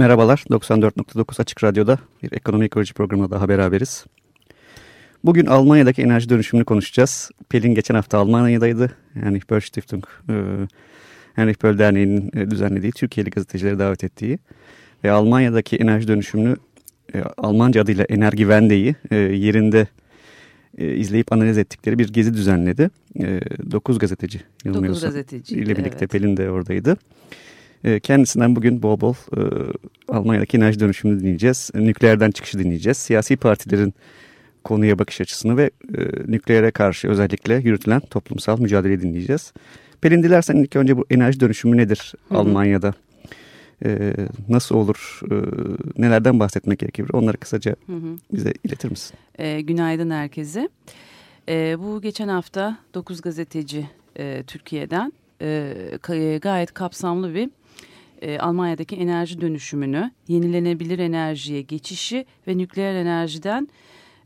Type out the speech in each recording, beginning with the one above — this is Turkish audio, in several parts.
Merhabalar, 94.9 Açık Radyo'da bir ekonomi ekoloji programında daha beraberiz. Bugün Almanya'daki enerji dönüşümünü konuşacağız. Pelin geçen hafta Almanya'daydı. Yani Böll Stiftung, e, Heinrich Böll Derneği'nin e, düzenlediği, Türkiye'li gazetecileri davet ettiği ve Almanya'daki enerji dönüşümünü e, Almanca adıyla Energiewende'yi e, yerinde izleyip analiz ettikleri bir gezi düzenledi. E, 9 gazeteci, Dokuz gazeteci ile birlikte evet. Pelin de oradaydı. E, kendisinden bugün bol bol e, Almanya'daki enerji dönüşümünü dinleyeceğiz. Nükleerden çıkışı dinleyeceğiz. Siyasi partilerin konuya bakış açısını ve e, nükleere karşı özellikle yürütülen toplumsal mücadeleyi dinleyeceğiz. Pelin dilersen ilk önce bu enerji dönüşümü nedir Hı hı. Almanya'da? E, nasıl olur? E, nelerden bahsetmek gerekir? Onları kısaca Hı hı. bize iletir misin? E, günaydın herkese. E, bu geçen hafta 9 gazeteci e, Türkiye'den e, gayet kapsamlı bir e, Almanya'daki enerji dönüşümünü, yenilenebilir enerjiye geçişi ve nükleer enerjiden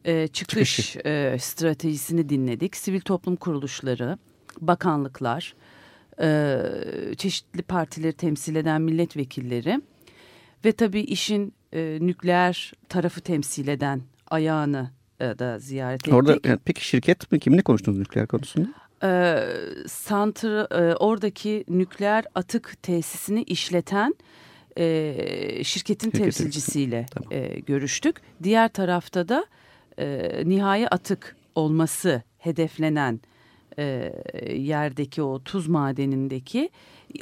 e, çıkış Çıkışı. e, stratejisini dinledik. Sivil toplum kuruluşları, bakanlıklar, e, çeşitli partileri temsil eden milletvekilleri ve tabii işin e, nükleer tarafı temsil eden ayağını e, da ziyaret ettik. Orada yani peki şirket mi? Kiminle konuştunuz nükleer konusunda? E, santr, e, oradaki nükleer atık tesisini işleten e, şirketin Şirketin, temsilcisiyle tamam. e, görüştük. Diğer tarafta da e, nihai atık olması hedeflenen e, yerdeki o tuz madenindeki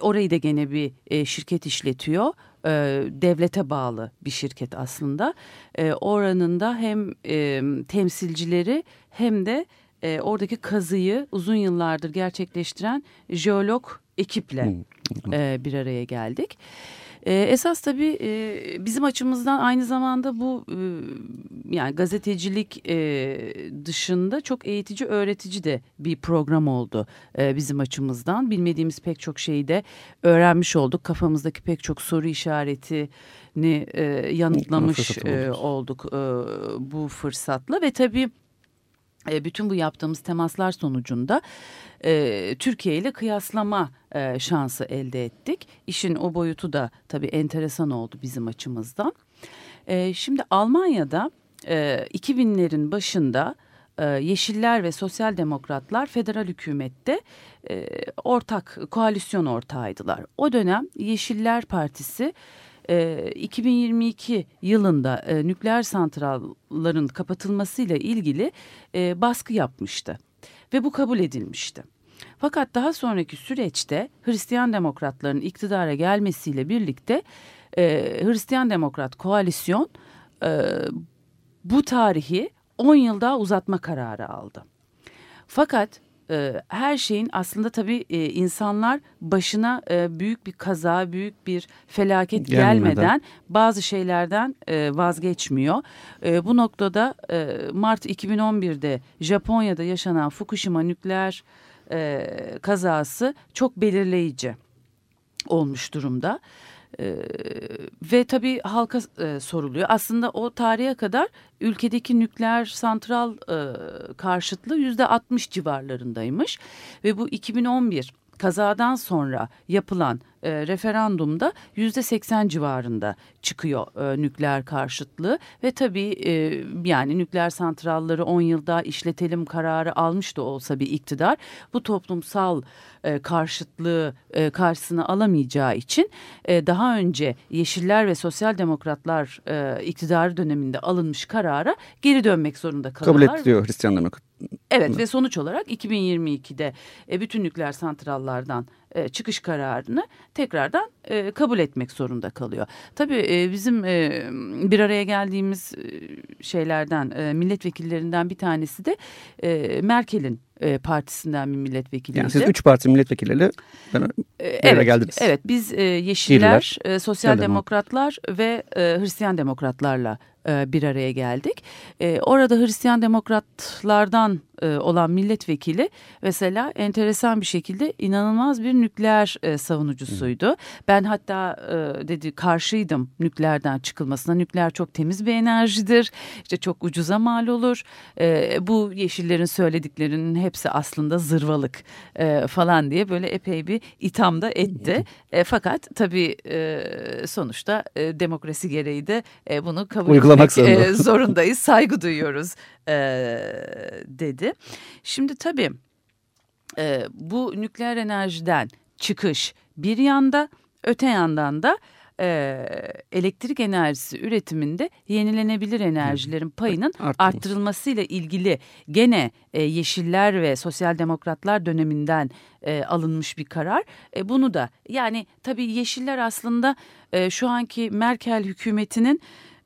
orayı da gene bir e, şirket işletiyor. E, devlete bağlı bir şirket aslında. E, oranın da hem e, temsilcileri hem de e, oradaki kazıyı uzun yıllardır gerçekleştiren jeolog ekiple Hmm. e, bir araya geldik. E, esas tabii e, bizim açımızdan aynı zamanda bu e, yani gazetecilik e, dışında çok eğitici öğretici de bir program oldu e, bizim açımızdan. Bilmediğimiz pek çok şeyi de öğrenmiş olduk. Kafamızdaki pek çok soru işaretini e, yanıtlamış e, olduk e, bu fırsatla ve tabii bütün bu yaptığımız temaslar sonucunda e, Türkiye ile kıyaslama e, şansı elde ettik. İşin o boyutu da tabii enteresan oldu bizim açımızdan. E, şimdi Almanya'da e, 2000'lerin başında e, Yeşiller ve Sosyal Demokratlar federal hükümette e, ortak koalisyon ortağıydılar. O dönem Yeşiller Partisi e, 2022 yılında e, nükleer santralların kapatılmasıyla ilgili e, baskı yapmıştı ve bu kabul edilmişti. Fakat daha sonraki süreçte Hristiyan Demokratların iktidara gelmesiyle birlikte e, Hristiyan Demokrat koalisyon e, bu tarihi 10 yıl daha uzatma kararı aldı. Fakat e, her şeyin aslında tabii e, insanlar başına e, büyük bir kaza, büyük bir felaket Gelmeden. gelmeden, bazı şeylerden e, vazgeçmiyor. E, bu noktada e, Mart 2011'de Japonya'da yaşanan Fukushima nükleer e, kazası çok belirleyici olmuş durumda. Ee, ve tabii halka e, soruluyor. Aslında o tarihe kadar ülkedeki nükleer santral e, karşıtlığı yüzde 60 civarlarındaymış. Ve bu 2011 kazadan sonra yapılan e, referandumda yüzde 80 civarında çıkıyor e, nükleer karşıtlığı ve tabii e, yani nükleer santralları 10 yıl daha işletelim kararı almış da olsa bir iktidar bu toplumsal e, karşıtlığı e, karşısına alamayacağı için e, daha önce Yeşiller ve Sosyal Demokratlar e, iktidarı döneminde alınmış karara geri dönmek zorunda Kabul kalıyorlar. ediyor Hristiyan Demokrat. Evet ve sonuç olarak 2022'de e, bütün nükleer santrallardan e, çıkış kararını tekrardan e, kabul etmek zorunda kalıyor. Tabii e, bizim e, bir araya geldiğimiz e, şeylerden e, milletvekillerinden bir tanesi de e, Merkel'in e, partisinden bir milletvekiliydi. Yani siz üç parti milletvekilleriyle ben evet, geldiniz. Evet biz e, Yeşiller, e, Sosyal Demokratlar ve e, Hristiyan Demokratlarla bir araya geldik. E, orada Hristiyan Demokratlardan e, olan milletvekili mesela enteresan bir şekilde inanılmaz bir nükleer savunucusuydu. Ben hatta dedi karşıydım nükleerden çıkılmasına. Nükleer çok temiz bir enerjidir. İşte çok ucuza mal olur. Bu yeşillerin söylediklerinin hepsi aslında zırvalık falan diye böyle epey bir itham da etti. Fakat tabii sonuçta demokrasi gereği de bunu kabul uygulamak zorunda. E, zorundayız, saygı duyuyoruz e, dedi. Şimdi tabii e, bu nükleer enerjiden çıkış bir yanda, öte yandan da e, elektrik enerjisi üretiminde yenilenebilir enerjilerin payının arttırılmasıyla ilgili gene e, Yeşiller ve Sosyal Demokratlar döneminden e, alınmış bir karar. E, bunu da yani tabii Yeşiller aslında e, şu anki Merkel hükümetinin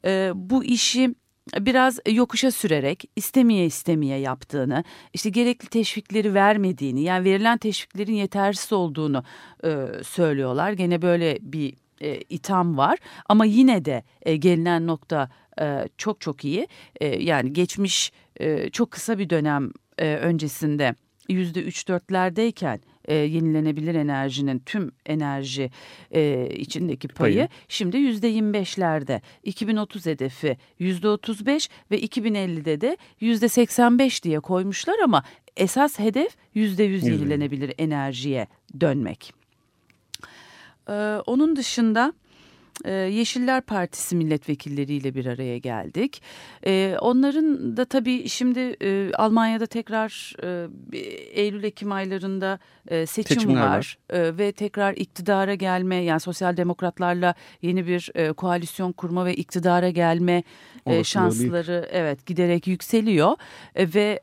e, bu işi biraz yokuşa sürerek istemeye istemeye yaptığını, işte gerekli teşvikleri vermediğini, yani verilen teşviklerin yetersiz olduğunu e, söylüyorlar. Gene böyle bir e, itham var ama yine de e, gelinen nokta e, çok çok iyi. E, yani geçmiş e, çok kısa bir dönem e, öncesinde yüzde üç dörtlerdeyken e, yenilenebilir enerjinin tüm enerji e, içindeki payı, payı. şimdi yüzde yirmi beşlerde. 2030 hedefi yüzde otuz beş ve 2050'de de yüzde seksen beş diye koymuşlar ama esas hedef yüzde yüz yenilenebilir enerjiye dönmek. Ee, onun dışında e, Yeşiller Partisi milletvekilleriyle bir araya geldik. E, onların da tabii şimdi e, Almanya'da tekrar Eylül-Ekim aylarında seçim Seçimler var, var. ve tekrar iktidara gelme yani sosyal demokratlarla yeni bir koalisyon kurma ve iktidara gelme Olasılığı şansları büyük. evet giderek yükseliyor ve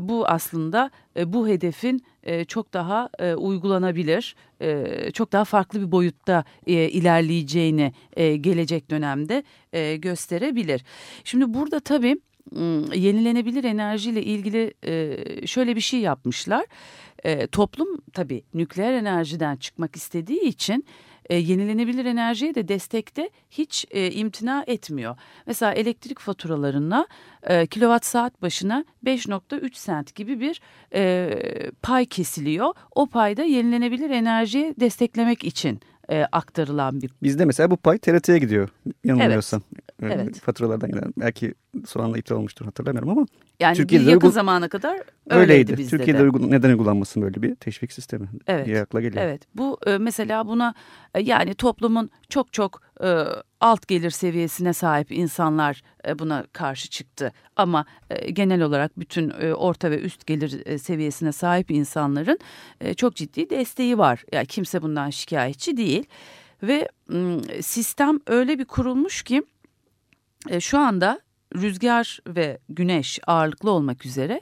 bu aslında bu hedefin e, çok daha e, uygulanabilir, e, çok daha farklı bir boyutta ilerleyeceğini gelecek dönemde gösterebilir. Şimdi burada tabii yenilenebilir enerjiyle ilgili şöyle bir şey yapmışlar. Toplum tabii nükleer enerjiden çıkmak istediği için e, yenilenebilir enerjiye de destekte hiç e, imtina etmiyor. Mesela elektrik faturalarına e, kilowatt saat başına 5.3 sent gibi bir e, pay kesiliyor. O payda yenilenebilir enerjiyi desteklemek için e, aktarılan bir. Bizde mesela bu pay TRT'ye gidiyor yanılmıyorsam. Evet. evet. Faturalardan gelen. Belki son anda iptal olmuştur hatırlamıyorum ama. Yani Türkiye'de yakın uygun... zamana kadar öyleydi, öyleydi bizde Türkiye'de de. Uygun, neden uygulanmasın böyle bir teşvik sistemi evet. diye akla geliyor. Evet bu e, mesela buna e, yani toplumun çok çok e, alt gelir seviyesine sahip insanlar e, buna karşı çıktı. Ama e, genel olarak bütün e, orta ve üst gelir seviyesine sahip insanların çok ciddi desteği var. Yani kimse bundan şikayetçi değil. Ve sistem öyle bir kurulmuş ki şu anda rüzgar ve güneş ağırlıklı olmak üzere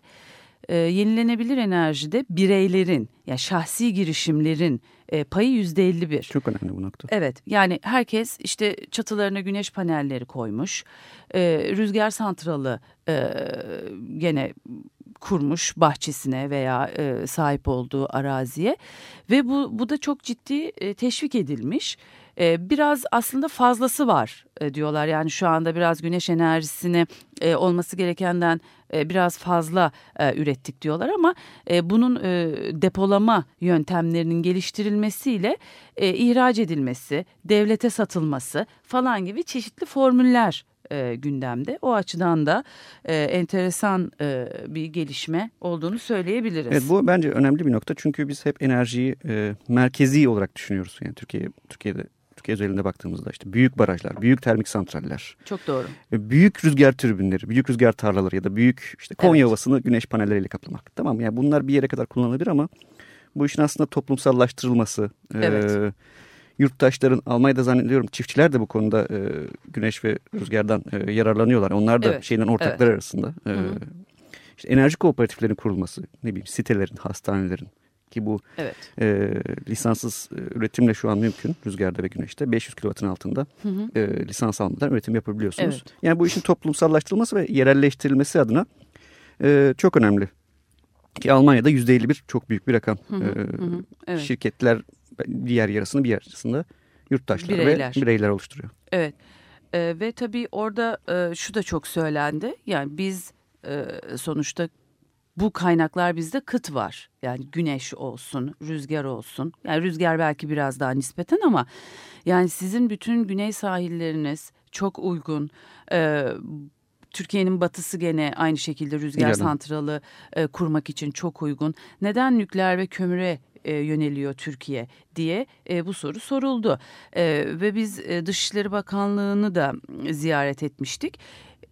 e, yenilenebilir enerjide bireylerin yani şahsi girişimlerin e, payı yüzde elli bir. Çok önemli bu nokta. Evet yani herkes işte çatılarına güneş panelleri koymuş. E, rüzgar santralı e, gene kurmuş bahçesine veya e, sahip olduğu araziye ve bu bu da çok ciddi e, teşvik edilmiş. E, biraz aslında fazlası var e, diyorlar yani şu anda biraz güneş enerjisini e, olması gerekenden e, biraz fazla ürettik diyorlar ama bunun depolama yöntemlerinin geliştirilmesiyle e, ihraç edilmesi, devlete satılması falan gibi çeşitli formüller e, gündemde. O açıdan da e, enteresan e, bir gelişme olduğunu söyleyebiliriz. Evet bu bence önemli bir nokta çünkü biz hep enerjiyi e, merkezi olarak düşünüyoruz. Yani Türkiye Türkiye'de Türkiye özelinde baktığımızda işte büyük barajlar, büyük termik santraller. Çok doğru. Büyük rüzgar türbinleri, büyük rüzgar tarlaları ya da büyük işte Konya evet. Ovası'nı güneş panelleriyle kaplamak. Tamam yani bunlar bir yere kadar kullanılabilir ama bu işin aslında toplumsallaştırılması, evet. e, yurttaşların Almanya'da zannediyorum çiftçiler de bu konuda e, güneş ve rüzgardan e, yararlanıyorlar. Onlar da evet. şeyden ortaklar evet. arasında. E, işte enerji kooperatiflerinin kurulması, ne bileyim sitelerin, hastanelerin, ki bu evet. e, lisanssız e, üretimle şu an mümkün rüzgarda ve güneşte 500 kW'ın altında Hı hı. e, lisans almadan üretim yapabiliyorsunuz. Evet. Yani bu işin toplumsallaştırılması ve yerelleştirilmesi adına e, çok önemli. Ki Almanya'da %51 çok büyük bir rakam. Hı hı, E, hı. Evet. Şirketler diğer yarısını bir yarısında yurttaşlar Bireyler. ve bireyler oluşturuyor. Evet Ee, ve tabii orada e, şu da çok söylendi. Yani biz e, sonuçta bu kaynaklar bizde kıt var. Yani güneş olsun, rüzgar olsun. Yani rüzgar belki biraz daha nispeten ama yani sizin bütün güney sahilleriniz çok uygun. Ee, Türkiye'nin batısı gene aynı şekilde rüzgar Yani. santralı e, kurmak için çok uygun. Neden nükleer ve kömüre e, yöneliyor Türkiye diye e, bu soru soruldu. E, ve biz e, Dışişleri Bakanlığı'nı da ziyaret etmiştik.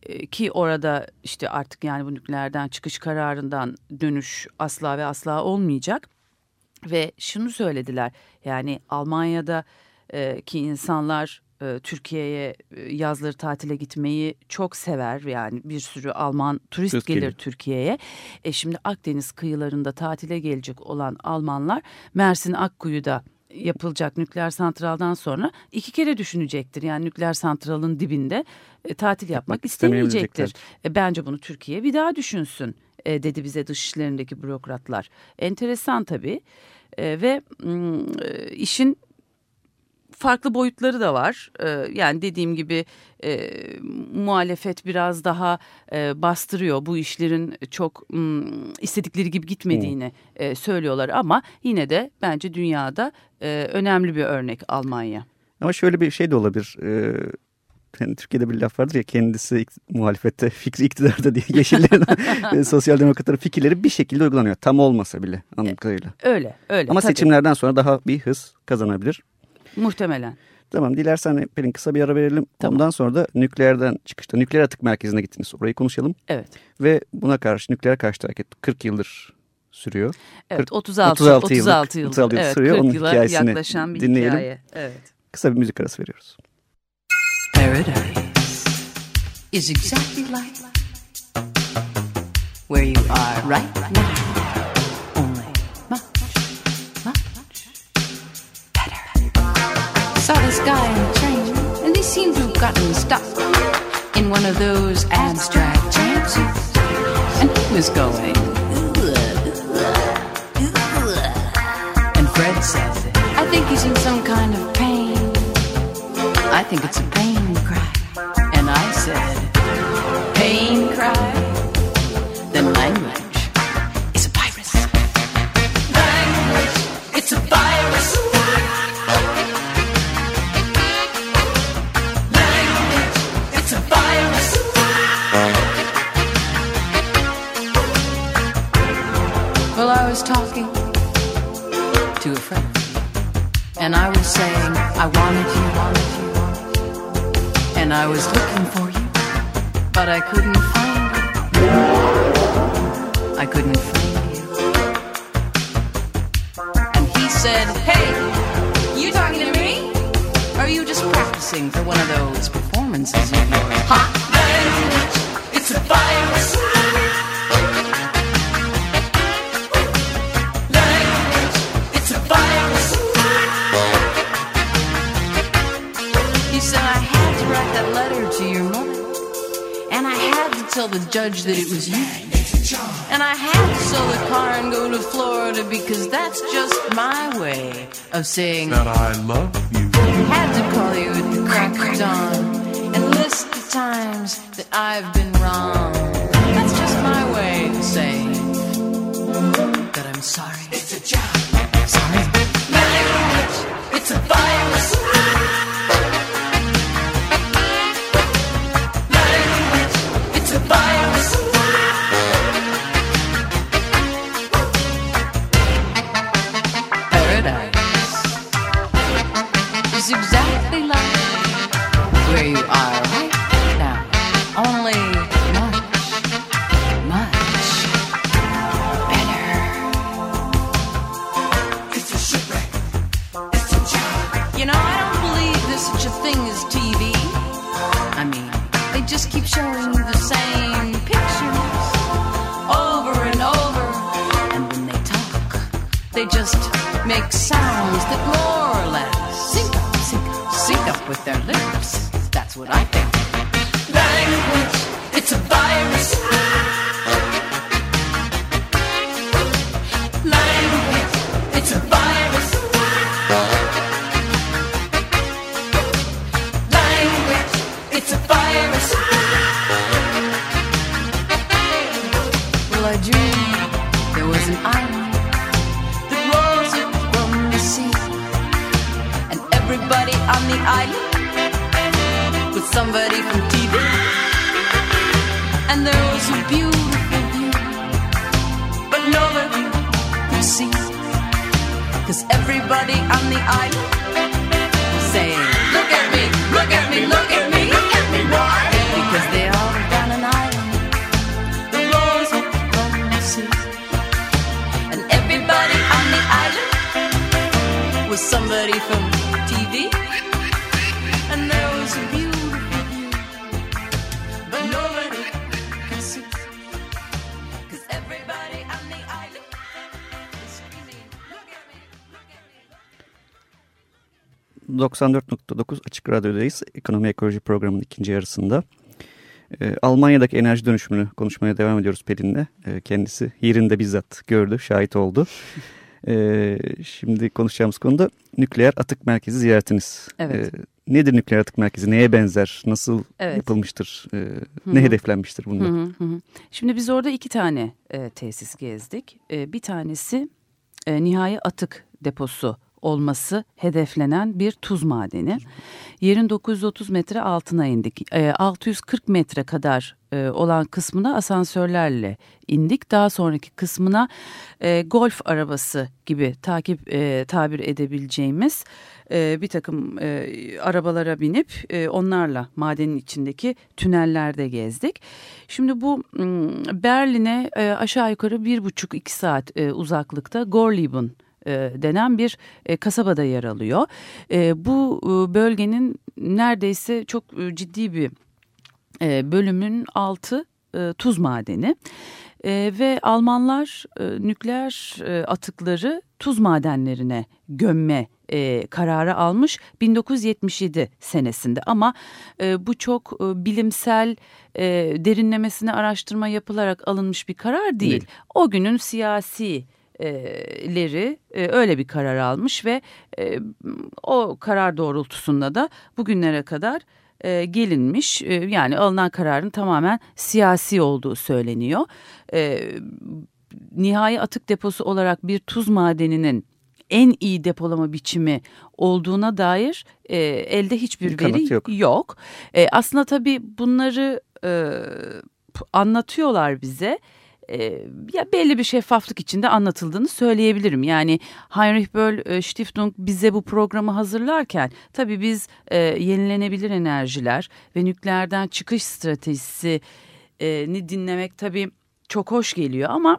E, ki orada işte artık yani bu nükleerden çıkış kararından dönüş asla ve asla olmayacak. Ve şunu söylediler yani Almanya'da ki insanlar e, Türkiye'ye e, yazları tatile gitmeyi çok sever. Yani bir sürü Alman turist Turist gelir. Türkiye'ye. E şimdi Akdeniz kıyılarında tatile gelecek olan Almanlar Mersin Akkuyu'da yapılacak nükleer santraldan sonra iki kere düşünecektir. Yani nükleer santralın dibinde e, tatil yapmak istemeyecektir. E, bence bunu Türkiye bir daha düşünsün e, dedi bize dışişlerindeki bürokratlar. Enteresan tabii E, ve e, işin farklı boyutları da var. E, yani dediğim gibi e, muhalefet biraz daha e, bastırıyor. Bu işlerin çok mm, istedikleri gibi gitmediğini e, söylüyorlar ama yine de bence dünyada e, önemli bir örnek Almanya. Ama şöyle bir şey de olabilir. Ee, yani Türkiye'de bir laf vardır ya kendisi muhalefette, fikri iktidarda diye yeşillerin, sosyal demokratların fikirleri bir şekilde uygulanıyor. Tam olmasa bile anladığım kadarıyla. Öyle öyle. Ama tabii. seçimlerden sonra daha bir hız kazanabilir. Muhtemelen. Tamam dilersen Pelin kısa bir ara verelim. Tamam. Ondan sonra da nükleerden çıkışta nükleer atık merkezine gittiniz. Orayı konuşalım. Evet. Ve buna karşı nükleer karşı hareket 40 yıldır sürüyor. Evet 40 36 36 36 yıllık- yıldır. 36 yıl evet, sürüyor. 40 Onun yıla hikayesini yaklaşan bir dinleyelim. hikaye. Evet. Kısa bir müzik arası veriyoruz. Paradise is exactly like where you are right now. Saw this guy in a train, and he seemed to have gotten stuck in one of those abstract jumpsuits. And he was going. And Fred says, I think he's in some kind of pain. I think it's a pain Well, I was talking to a friend. And I was saying, I wanted you, wanted you, wanted you. And I was looking for you, but I couldn't find you. I couldn't find you. And he said, Hey, you talking to me? Or are you just practicing for one of those performances of yours? Hot language, it's a virus. Tell the judge that it was you. And I had to sell the car and go to Florida because that's just my way of saying that I love you. had to call you at the crack of dawn and list the times that I've been wrong. That's just my way of saying that I'm sorry. It's a job. Sorry. Language. It's a virus. Know, I don't believe there's such a thing as TV. I mean, they just keep showing the same pictures over and over. And when they talk, they just make sounds that more or less sync up, sync up, sync up with their lips. That's what I somebody from TV. And there was a beautiful view, but nobody could see, cause everybody on the island was saying, Look at me, look at me, look at me, look at me, why? Because they all on an island rose up from the sea. And everybody on the island was somebody from 94.9 Açık Radyo'dayız. Ekonomi Ekoloji programının ikinci yarısında. Ee, Almanya'daki enerji dönüşümünü konuşmaya devam ediyoruz Pelin'le. Ee, kendisi yerinde bizzat gördü, şahit oldu. Ee, şimdi konuşacağımız konuda nükleer atık merkezi ziyaretiniz. Evet. Ee, nedir nükleer atık merkezi? Neye benzer? Nasıl Evet. yapılmıştır? Ee, ne hedeflenmiştir bunda? Hı hı hı. Şimdi biz orada iki tane e, tesis gezdik. E, bir tanesi e, nihai atık deposu olması hedeflenen bir tuz madeni. Yerin 930 metre altına indik. E, 640 metre kadar e, olan kısmına asansörlerle indik. Daha sonraki kısmına e, golf arabası gibi takip e, tabir edebileceğimiz bir takım arabalara binip onlarla madenin içindeki tünellerde gezdik. Şimdi bu Berlin'e aşağı yukarı bir buçuk iki saat uzaklıkta Gorleben e, denen bir e, kasabada yer alıyor. E, bu e, bölgenin neredeyse çok e, ciddi bir e, bölümün altı e, tuz madeni. E, ve Almanlar e, nükleer e, atıkları tuz madenlerine gömme e, kararı almış 1977 senesinde ama e, bu çok e, bilimsel e, derinlemesine araştırma yapılarak alınmış bir karar değil. Değil. O günün siyasi leri öyle bir karar almış ve o karar doğrultusunda da bugünlere kadar e, gelinmiş E, yani alınan kararın tamamen siyasi olduğu söyleniyor. E, nihai atık deposu olarak bir tuz madeninin en iyi depolama biçimi olduğuna dair e, elde hiçbir Bir veri yok. yok. E, aslında tabii bunları e, anlatıyorlar bize. E, ya belli bir şeffaflık içinde anlatıldığını söyleyebilirim. Yani Heinrich Böll e, Stiftung bize bu programı hazırlarken tabii biz e, yenilenebilir enerjiler ve nükleerden çıkış stratejisini dinlemek tabii çok hoş geliyor ama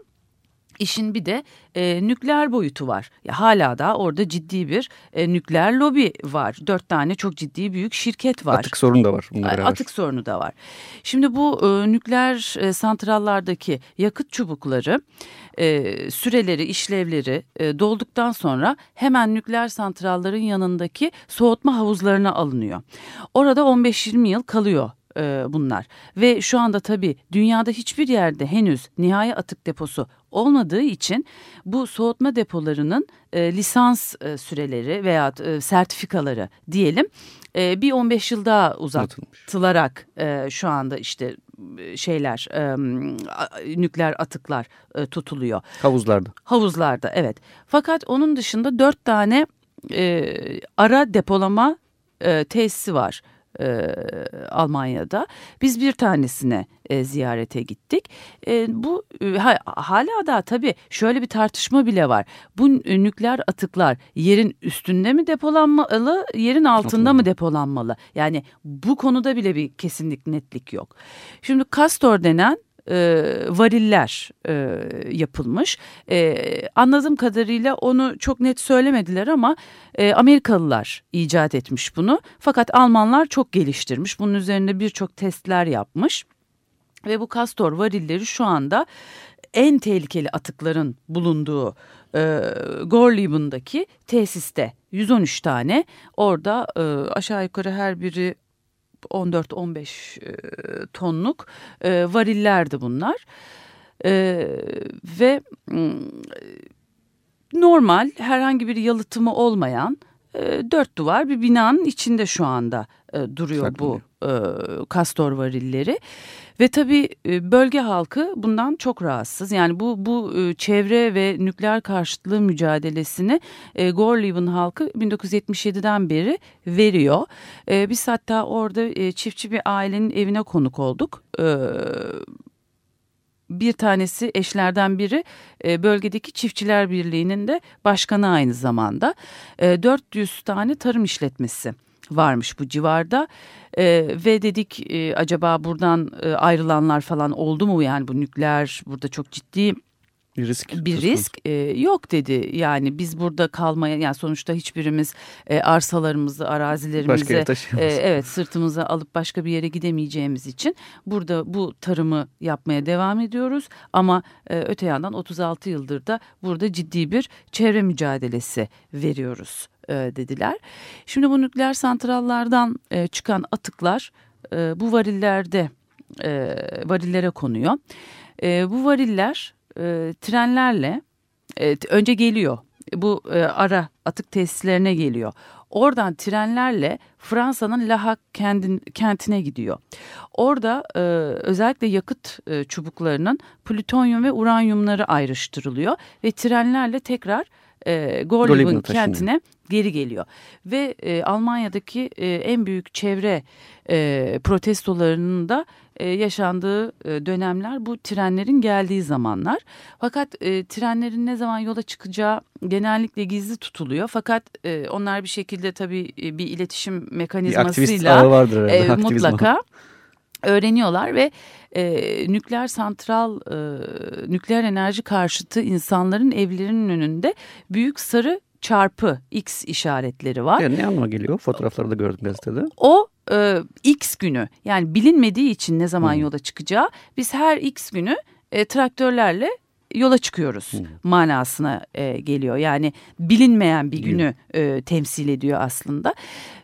İşin bir de e, nükleer boyutu var. Ya hala da orada ciddi bir e, nükleer lobi var. Dört tane çok ciddi büyük şirket var. Atık sorunu da var. Atık sorunu da var. Şimdi bu e, nükleer e, santrallardaki yakıt çubukları e, süreleri, işlevleri e, dolduktan sonra hemen nükleer santralların yanındaki soğutma havuzlarına alınıyor. Orada 15-20 yıl kalıyor e, bunlar ve şu anda tabii dünyada hiçbir yerde henüz nihai atık deposu olmadığı için bu soğutma depolarının e, lisans e, süreleri veya e, sertifikaları diyelim e, bir 15 yıl daha uzatılarak e, şu anda işte e, şeyler e, nükleer atıklar e, tutuluyor. Havuzlarda. Havuzlarda evet. Fakat onun dışında dört tane e, ara depolama e, tesisi var e, Almanya'da. Biz bir tanesine e, ziyarete gittik. E, bu e, ha- hala da tabii şöyle bir tartışma bile var. Bu e, nükleer atıklar yerin üstünde mi depolanmalı, yerin altında mı depolanmalı? Yani bu konuda bile bir kesinlik netlik yok. Şimdi Castor denen e, variller e, yapılmış. E, anladığım kadarıyla onu çok net söylemediler ama e, Amerikalılar icat etmiş bunu. Fakat Almanlar çok geliştirmiş. Bunun üzerinde birçok testler yapmış. Ve bu kastor varilleri şu anda en tehlikeli atıkların bulunduğu e, Gorleben tesiste 113 tane orada e, aşağı yukarı her biri 14-15 e, tonluk e, varillerdi bunlar. E, ve normal herhangi bir yalıtımı olmayan dört duvar bir binanın içinde şu anda duruyor Saklanıyor. bu e, kastor varilleri. Ve tabii e, bölge halkı bundan çok rahatsız. Yani bu bu e, çevre ve nükleer karşıtlığı mücadelesini e, Gorleben halkı 1977'den beri veriyor. E, biz hatta orada e, çiftçi bir ailenin evine konuk olduk. E, bir tanesi eşlerden biri e, bölgedeki çiftçiler birliğinin de başkanı aynı zamanda. E, 400 tane tarım işletmesi varmış bu civarda e, ve dedik e, acaba buradan e, ayrılanlar falan oldu mu yani bu nükleer burada çok ciddi bir risk. Bir risk e, yok dedi. Yani biz burada kalmaya yani sonuçta hiçbirimiz e, arsalarımızı, arazilerimizi e, evet sırtımıza alıp başka bir yere gidemeyeceğimiz için burada bu tarımı yapmaya devam ediyoruz. Ama e, öte yandan 36 yıldır da burada ciddi bir çevre mücadelesi veriyoruz e, dediler. Şimdi bu nükleer santrallardan e, çıkan atıklar e, bu varillerde e, varillere konuyor. E, bu variller e, trenlerle e, önce geliyor. Bu e, ara atık tesislerine geliyor. Oradan trenlerle Fransa'nın Lahak kentine gidiyor. Orada e, özellikle yakıt e, çubuklarının plütonyum ve uranyumları ayrıştırılıyor ve trenlerle tekrar e, Gorleben kentine geri geliyor. Ve e, Almanya'daki e, en büyük çevre e, protestolarının da e, yaşandığı e, dönemler bu trenlerin geldiği zamanlar. Fakat e, trenlerin ne zaman yola çıkacağı genellikle gizli tutuluyor. Fakat e, onlar bir şekilde tabii e, bir iletişim mekanizmasıyla bir vardır e, mutlaka öğreniyorlar ve e, nükleer santral e, nükleer enerji karşıtı insanların evlerinin önünde büyük sarı çarpı X işaretleri var. Yani ne anlama geliyor? Fotoğrafları da gördüm gazetede. O e, X günü yani bilinmediği için ne zaman hmm. yola çıkacağı biz her X günü e, traktörlerle yola çıkıyoruz hmm. manasına e, geliyor. Yani bilinmeyen bir günü e, temsil ediyor aslında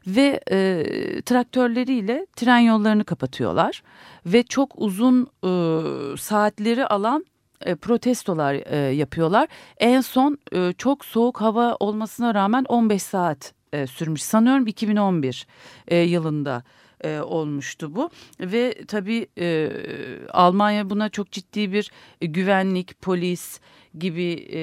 ve e, traktörleriyle tren yollarını kapatıyorlar ve çok uzun e, saatleri alan e, protestolar e, yapıyorlar. En son e, çok soğuk hava olmasına rağmen 15 saat e, sürmüş. Sanıyorum 2011 e, yılında e, olmuştu bu ve tabii e, Almanya buna çok ciddi bir e, güvenlik, polis gibi e,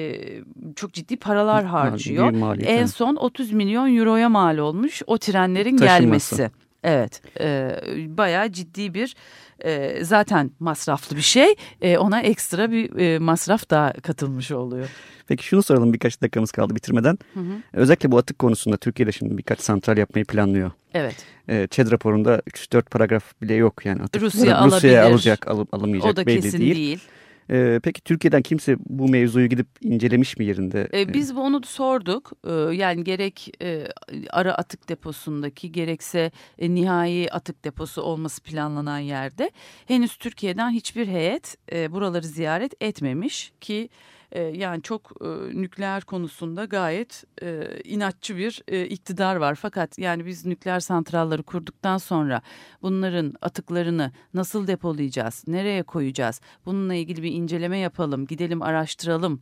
çok ciddi paralar harcıyor. En son 30 milyon euroya mal olmuş o trenlerin Taşınması. gelmesi. Evet, e, bayağı ciddi bir e, zaten masraflı bir şey. E, ona ekstra bir e, masraf daha katılmış oluyor. Peki şunu soralım birkaç dakikamız kaldı bitirmeden. Hı hı. Özellikle bu atık konusunda Türkiye'de şimdi birkaç santral yapmayı planlıyor. Evet. E, ÇED raporunda 3-4 paragraf bile yok yani atık. Rusya, Rusya alacak, al, alamayacak o da belli kesin değil. değil. Ee, peki Türkiye'den kimse bu mevzuyu gidip incelemiş mi yerinde? Ee, biz onu sorduk. Ee, yani gerek e, ara atık deposundaki gerekse e, nihai atık deposu olması planlanan yerde henüz Türkiye'den hiçbir heyet e, buraları ziyaret etmemiş ki e, yani çok e, nükleer konusunda gayet e, inatçı bir e, iktidar var. Fakat yani biz nükleer santralları kurduktan sonra bunların atıklarını nasıl depolayacağız, nereye koyacağız? Bununla ilgili bir inceleme yapalım, gidelim araştıralım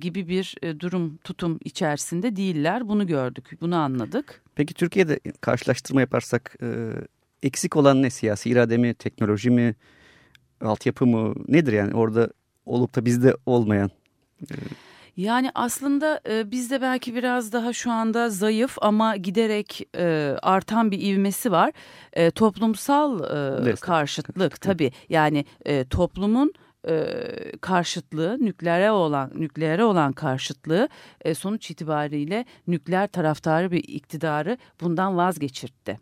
gibi bir durum tutum içerisinde değiller. Bunu gördük, bunu anladık. Peki Türkiye'de karşılaştırma yaparsak eksik olan ne? Siyasi irade mi, teknoloji mi, altyapı mı? Nedir yani orada olup da bizde olmayan? Yani aslında e, bizde belki biraz daha şu anda zayıf ama giderek e, artan bir ivmesi var. E, toplumsal e, karşıtlık tabii yani e, toplumun e, karşıtlığı nükleere olan nükleere olan karşıtlığı e, sonuç itibariyle nükleer taraftarı bir iktidarı bundan vazgeçirtti.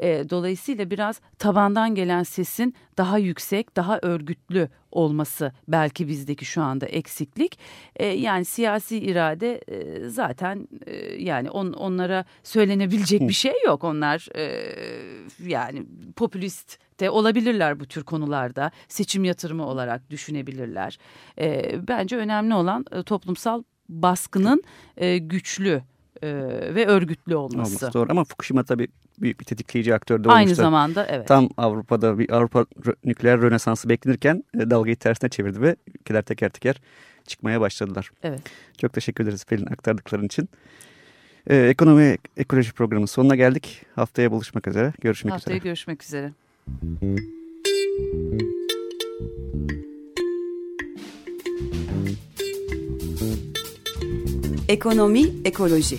E, dolayısıyla biraz tabandan gelen sesin daha yüksek, daha örgütlü olması belki bizdeki şu anda eksiklik. E, yani siyasi irade e, zaten e, yani on, onlara söylenebilecek bir şey yok. Onlar e, yani popülist de olabilirler bu tür konularda. Seçim yatırımı olarak düşünebilirler. E, bence önemli olan e, toplumsal baskının e, güçlü e, ve örgütlü olması. Olması doğru ama Fukushima tabii büyük bir tetikleyici aktör de olmuştu. Aynı zamanda evet. Tam Avrupa'da bir Avrupa nükleer rönesansı beklenirken e, dalgayı tersine çevirdi ve ülkeler teker teker çıkmaya başladılar. Evet. Çok teşekkür ederiz Pelin aktardıkların için. Ee, ekonomi ekoloji programının sonuna geldik. Haftaya buluşmak üzere. Görüşmek Haftaya üzere. görüşmek üzere. Ekonomi ekoloji.